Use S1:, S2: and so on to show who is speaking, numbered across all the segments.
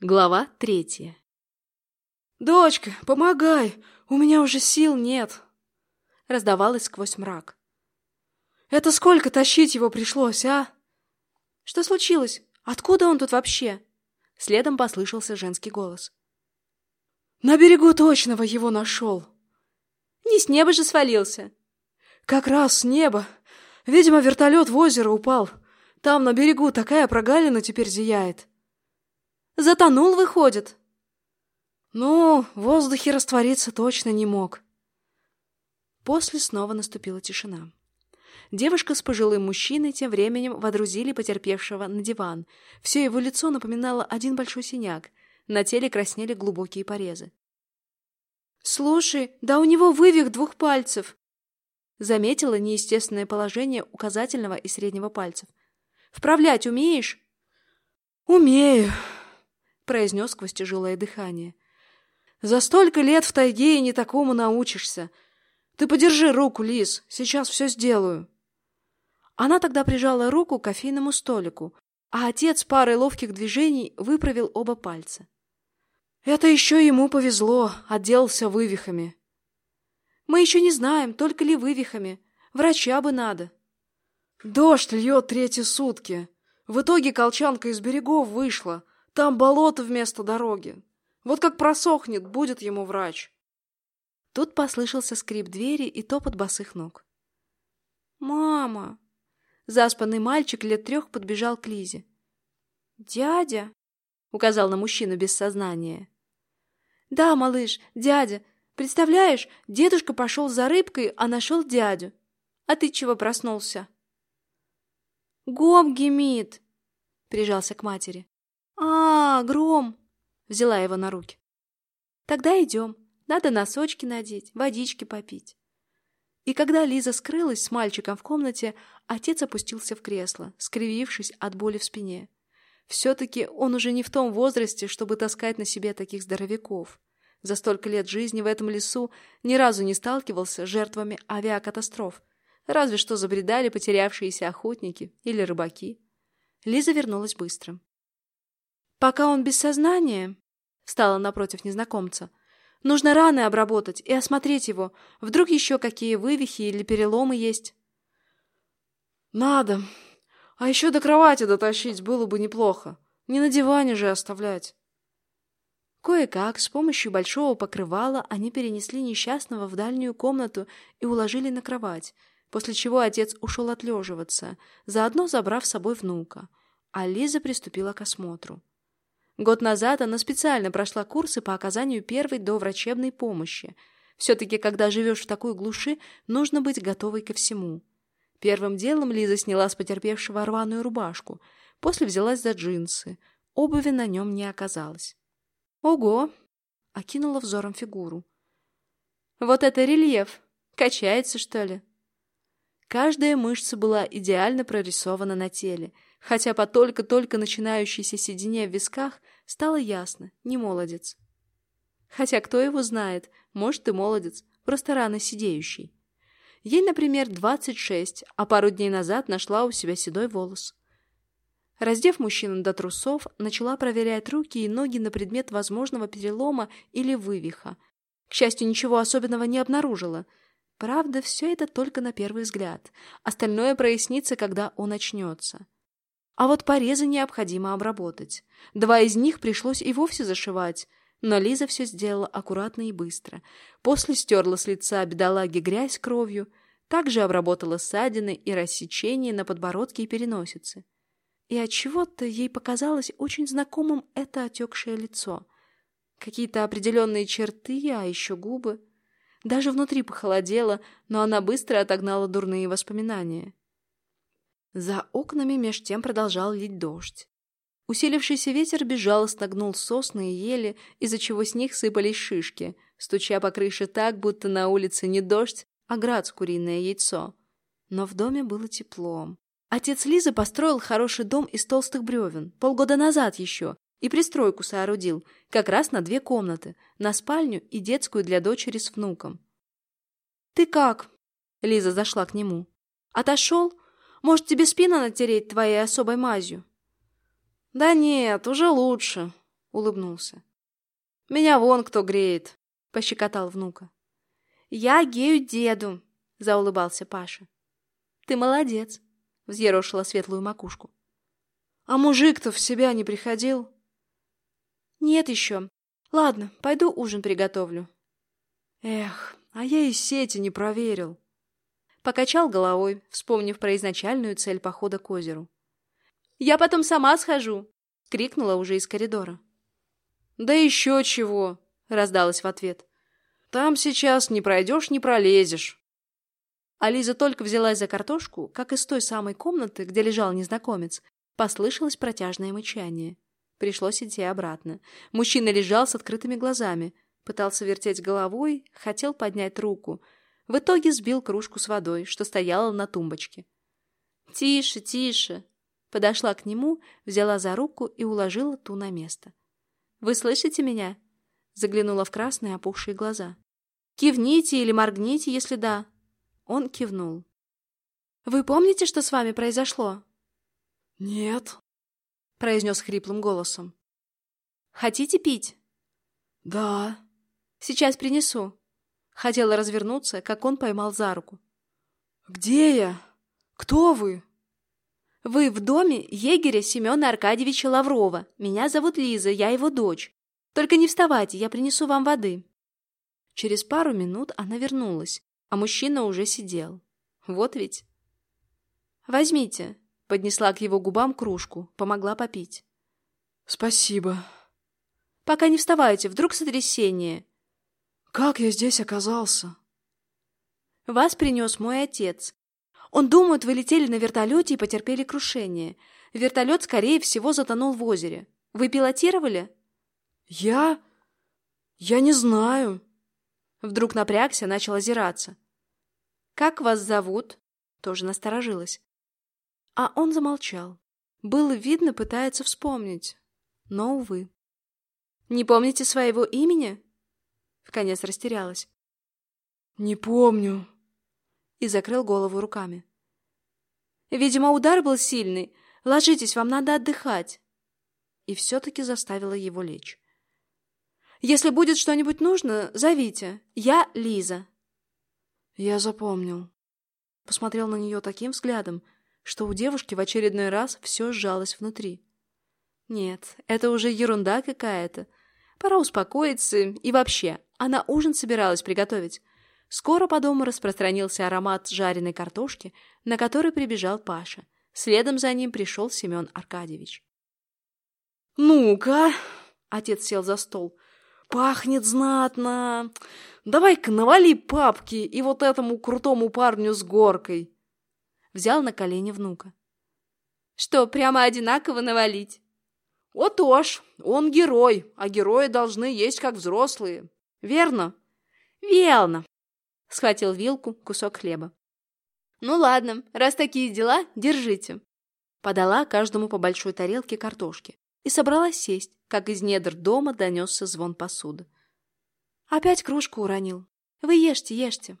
S1: Глава третья.
S2: «Дочка, помогай! У меня уже сил нет!» Раздавалось сквозь мрак. «Это сколько тащить его пришлось, а?»
S1: «Что случилось? Откуда он тут вообще?» Следом послышался женский голос.
S2: «На берегу Точного его нашел!»
S1: «Не с неба же свалился!»
S2: «Как раз с неба! Видимо, вертолет в озеро упал. Там на берегу такая прогалина теперь зияет!»
S1: Затонул, выходит.
S2: Ну, в воздухе раствориться точно не мог.
S1: После снова наступила тишина. Девушка с пожилым мужчиной тем временем водрузили потерпевшего на диван. Все его лицо напоминало один большой синяк. На теле краснели глубокие порезы. «Слушай, да у него вывих двух пальцев!» Заметила неестественное положение указательного и среднего пальцев. «Вправлять умеешь?»
S2: «Умею», — произнес сквозь тяжелое дыхание. «За столько лет в тайге и не такому научишься. Ты подержи руку, Лис, сейчас все сделаю».
S1: Она тогда прижала руку к кофейному столику, а отец парой ловких движений выправил оба пальца.
S2: «Это еще ему повезло, отделался вывихами».
S1: «Мы еще не знаем, только ли вывихами. Врача бы надо».
S2: «Дождь льет третьи сутки. В итоге колчанка из берегов вышла». Там болото вместо дороги. Вот как просохнет, будет ему врач.
S1: Тут послышался скрип двери и топот босых ног. «Мама!» Заспанный мальчик лет трех подбежал к Лизе. «Дядя!» — указал на мужчину без сознания. «Да, малыш, дядя. Представляешь, дедушка пошел за рыбкой, а нашел дядю. А ты чего проснулся?» «Гом гемит!» — прижался к матери. «А, гром!» — взяла его на руки. «Тогда идем. Надо носочки надеть, водички попить». И когда Лиза скрылась с мальчиком в комнате, отец опустился в кресло, скривившись от боли в спине. Все-таки он уже не в том возрасте, чтобы таскать на себе таких здоровяков. За столько лет жизни в этом лесу ни разу не сталкивался с жертвами авиакатастроф, разве что забредали потерявшиеся охотники или рыбаки. Лиза вернулась быстро. «Пока он без сознания», — встала напротив незнакомца, — «нужно раны обработать и осмотреть его. Вдруг еще какие вывихи или переломы есть».
S2: «Надо. А еще до кровати дотащить было бы неплохо. Не на диване же оставлять».
S1: Кое-как, с помощью большого покрывала, они перенесли несчастного в дальнюю комнату и уложили на кровать, после чего отец ушел отлеживаться, заодно забрав с собой внука, а Лиза приступила к осмотру. Год назад она специально прошла курсы по оказанию первой доврачебной помощи. Все-таки, когда живешь в такой глуши, нужно быть готовой ко всему. Первым делом Лиза сняла с потерпевшего рваную рубашку, после взялась за джинсы. Обуви на нем не оказалось. «Ого!» — окинула взором фигуру. «Вот это рельеф! Качается, что ли?» Каждая мышца была идеально прорисована на теле — хотя по только-только начинающейся седине в висках стало ясно, не молодец. Хотя кто его знает, может и молодец, просто рано сидеющий. Ей, например, 26, а пару дней назад нашла у себя седой волос. Раздев мужчину до трусов, начала проверять руки и ноги на предмет возможного перелома или вывиха. К счастью, ничего особенного не обнаружила. Правда, все это только на первый взгляд. Остальное прояснится, когда он очнется. А вот порезы необходимо обработать. Два из них пришлось и вовсе зашивать, но Лиза все сделала аккуратно и быстро. После стерла с лица бедолаги грязь кровью, также обработала ссадины и рассечения на подбородке и переносице. И от чего то ей показалось очень знакомым это отекшее лицо. Какие-то определенные черты, а еще губы. Даже внутри похолодело, но она быстро отогнала дурные воспоминания. За окнами меж тем продолжал лить дождь. Усилившийся ветер безжалостно гнул сосны и ели, из-за чего с них сыпались шишки, стуча по крыше так, будто на улице не дождь, а град с куриное яйцо. Но в доме было тепло. Отец Лизы построил хороший дом из толстых бревен, полгода назад еще, и пристройку соорудил, как раз на две комнаты, на спальню и детскую для дочери с внуком. «Ты как?» — Лиза зашла к нему. «Отошел?» Может, тебе спину натереть твоей особой мазью?»
S2: «Да нет, уже лучше», —
S1: улыбнулся. «Меня вон кто греет!» — пощекотал внука. «Я гею деду!» — заулыбался Паша. «Ты молодец!» — взъерошила светлую макушку.
S2: «А мужик-то в себя не приходил?»
S1: «Нет еще. Ладно, пойду ужин приготовлю».
S2: «Эх, а я и сети не проверил».
S1: Покачал головой, вспомнив про изначальную цель похода к озеру. «Я потом сама схожу!» — крикнула уже из коридора.
S2: «Да еще чего!» — раздалось в ответ. «Там сейчас не пройдешь, не пролезешь».
S1: А Лиза только взялась за картошку, как из той самой комнаты, где лежал незнакомец, послышалось протяжное мычание. Пришлось идти обратно. Мужчина лежал с открытыми глазами, пытался вертеть головой, хотел поднять руку. В итоге сбил кружку с водой, что стояла на тумбочке. «Тише, тише!» Подошла к нему, взяла за руку и уложила ту на место. «Вы слышите меня?» Заглянула в красные опухшие глаза. «Кивните или моргните, если да». Он кивнул. «Вы помните, что с вами произошло?»
S2: «Нет», —
S1: произнес хриплым голосом. «Хотите пить?»
S2: «Да».
S1: «Сейчас принесу». Хотела развернуться, как он поймал за руку.
S2: «Где я? Кто вы?»
S1: «Вы в доме егеря Семена Аркадьевича Лаврова. Меня зовут Лиза, я его дочь. Только не вставайте, я принесу вам воды». Через пару минут она вернулась, а мужчина уже сидел. Вот ведь. «Возьмите», — поднесла к его губам кружку, помогла попить.
S2: «Спасибо».
S1: «Пока не вставайте, вдруг сотрясение».
S2: «Как я здесь оказался?»
S1: «Вас принес мой отец. Он думает, вы летели на вертолете и потерпели крушение. Вертолет, скорее всего, затонул в озере. Вы пилотировали?»
S2: «Я? Я не знаю».
S1: Вдруг напрягся, начал озираться. «Как вас зовут?» Тоже насторожилась. А он замолчал. Было видно, пытается вспомнить. Но, увы. «Не помните своего имени?» Вконец растерялась.
S2: «Не помню»,
S1: и закрыл голову руками. «Видимо, удар был сильный. Ложитесь, вам надо отдыхать». И все-таки заставила его лечь. «Если будет что-нибудь нужно, зовите. Я Лиза».
S2: «Я запомнил». Посмотрел на нее таким взглядом, что у девушки в очередной раз все сжалось внутри.
S1: «Нет, это уже ерунда какая-то. Пора успокоиться и вообще, она ужин собиралась приготовить. Скоро по дому распространился аромат жареной картошки, на который прибежал Паша. Следом за ним пришел Семен Аркадьевич.
S2: «Ну-ка!» — отец сел за стол. «Пахнет знатно! Давай-ка навали папки и вот этому крутому парню с горкой!»
S1: Взял на колени внука. «Что, прямо одинаково навалить?»
S2: «Вот уж, он герой, а герои должны есть как взрослые. Верно?»
S1: «Верно!» Схватил вилку, кусок хлеба. «Ну ладно, раз такие дела, держите». Подала каждому по большой тарелке картошки и собралась сесть, как из недр дома донесся звон посуды. Опять кружку уронил. Вы ешьте, ешьте.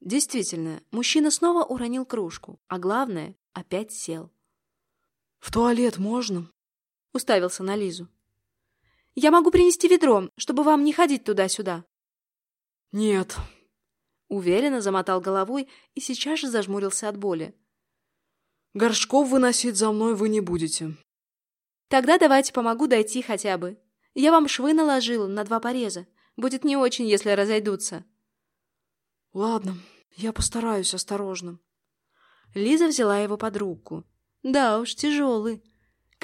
S1: Действительно, мужчина снова уронил кружку, а главное, опять сел.
S2: «В туалет можно?»
S1: Уставился на Лизу. «Я могу принести ведро, чтобы вам не ходить туда-сюда».
S2: «Нет»,
S1: Уверенно замотал головой и сейчас же зажмурился от боли.
S2: «Горшков выносить за мной вы не будете».
S1: «Тогда давайте помогу дойти хотя бы. Я вам швы наложила на два пореза. Будет не очень, если разойдутся».
S2: «Ладно, я постараюсь осторожно».
S1: Лиза взяла его под руку. «Да уж, тяжелый.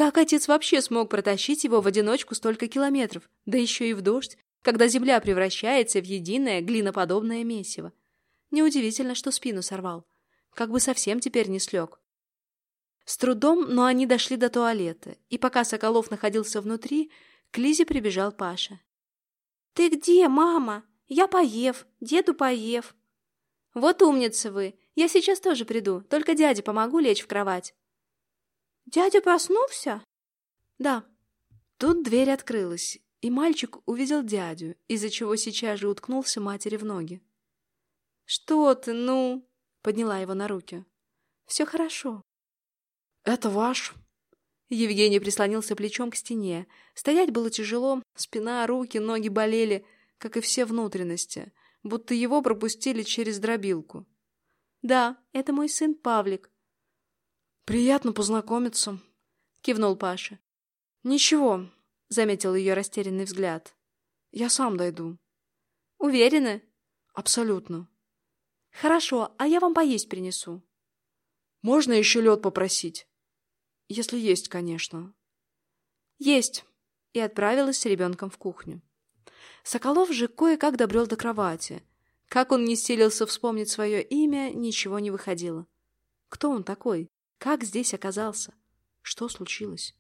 S1: Как отец вообще смог протащить его в одиночку столько километров, да еще и в дождь, когда земля превращается в единое глиноподобное месиво. Неудивительно, что спину сорвал. Как бы совсем теперь не слег. С трудом, но они дошли до туалета, и пока Соколов находился внутри, к Лизе прибежал Паша. «Ты где, мама? Я поев, деду поев». «Вот умница вы! Я сейчас тоже приду, только дяде помогу лечь в кровать». «Дядя проснулся?» «Да». Тут дверь открылась, и мальчик увидел дядю, из-за чего сейчас же уткнулся матери в ноги. «Что ты, ну?» — подняла его на руки. «Все хорошо».
S2: «Это ваш?»
S1: Евгений прислонился плечом к стене. Стоять было тяжело, спина, руки, ноги болели, как и все внутренности, будто его пропустили через дробилку. «Да, это мой сын Павлик».
S2: «Приятно познакомиться», — кивнул Паша. «Ничего», — заметил ее растерянный взгляд. «Я сам дойду».
S1: «Уверены?»
S2: «Абсолютно».
S1: «Хорошо, а я вам поесть принесу».
S2: «Можно еще лед попросить?» Если есть, конечно.
S1: Есть. И отправилась с ребенком в кухню. Соколов же кое-как добрел до кровати. Как он не силился вспомнить свое имя, ничего не выходило. Кто он такой? Как здесь оказался? Что случилось?